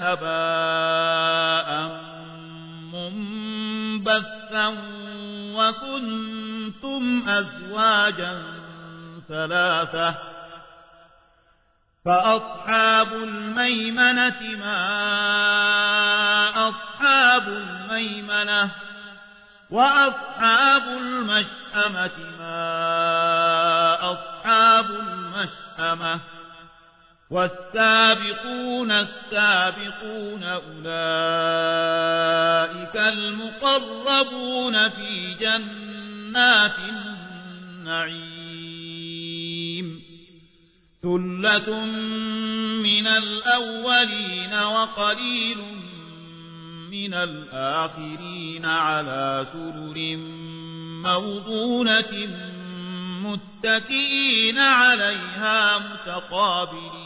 هباء منبثا وكنتم أزواجا ثلاثة فأصحاب الميمنة ما أصحاب الميمنة وأصحاب المشأمة ما أصحاب المشأمة والسابقون السابقون أولئك المقربون في جنات النعيم. ثلة من الأولين وقليل من الآخرين على سرر موضونة متكئين عليها متقابلين.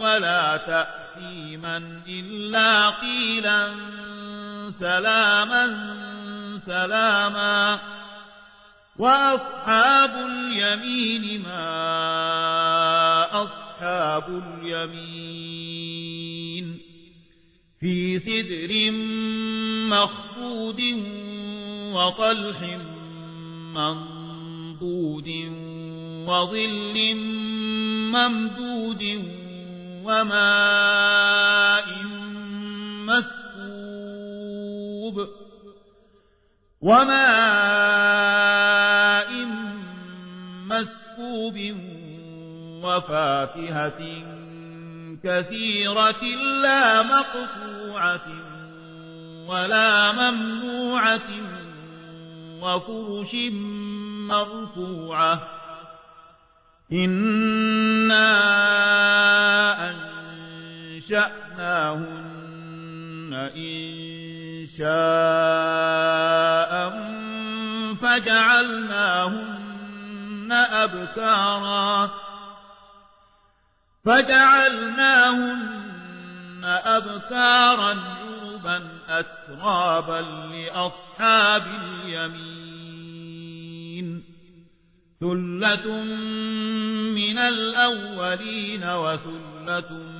ولا تأثيرا حكيما إلا قيلا سلاما سلاما وأصحاب اليمين ما أصحاب اليمين في سدر مخفود وطلح منضود وظل ممدود وماء مسكوب وماء مسكوب وفاكهة كثيرة لا مقطوعة ولا ممنوعة وفرش مرفوعة إِنَّا أنشأناهن إن شاء فجعلناهن أبكارا. فجعلناهن أبكارا عربا أترابا لأصحاب اليمين. ثلة من الأولين وثلة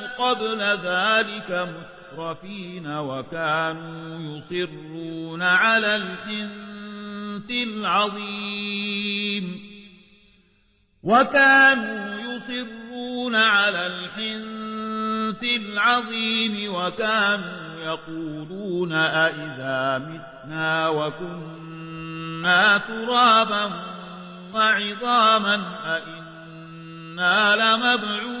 قبل ذلك مترفين وكانوا يصرون على الحنث العظيم. وكانوا يصرون على الحنث العظيم وكانوا يقولون أئذا متنا وكنا ترابا وعظاما أئنا لمبعوثون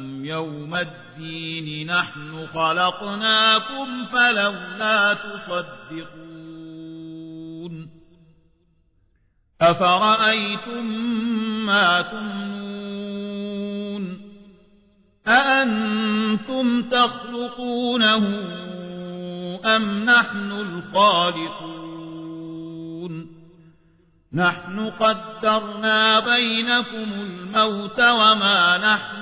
يوم الدين نحن خلقناكم فلولا تصدقون. أفرأيتم ما تمنون؟ أأنتم تخلقونه أم نحن الخالقون؟ نحن قدرنا بينكم الموت وما نحن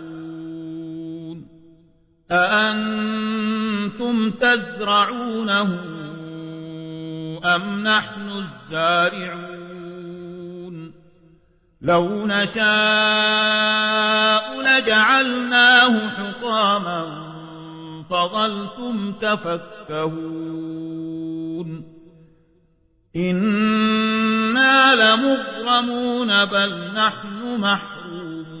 أأنتم تزرعونه أم نحن الزارعون؟ لو نشاء لجعلناه حطاما فظلتم تفكهون. إنا لمغرمون بل نحن محرومون.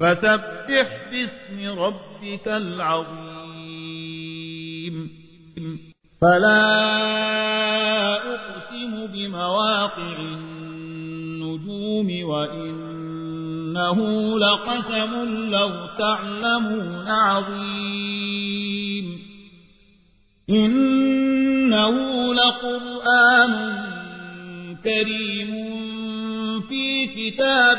فسبح باسم ربك العظيم. فلا أقسم بمواقع النجوم وإنه لقسم لو تعلمون عظيم. إنه لقرآن كريم في كتاب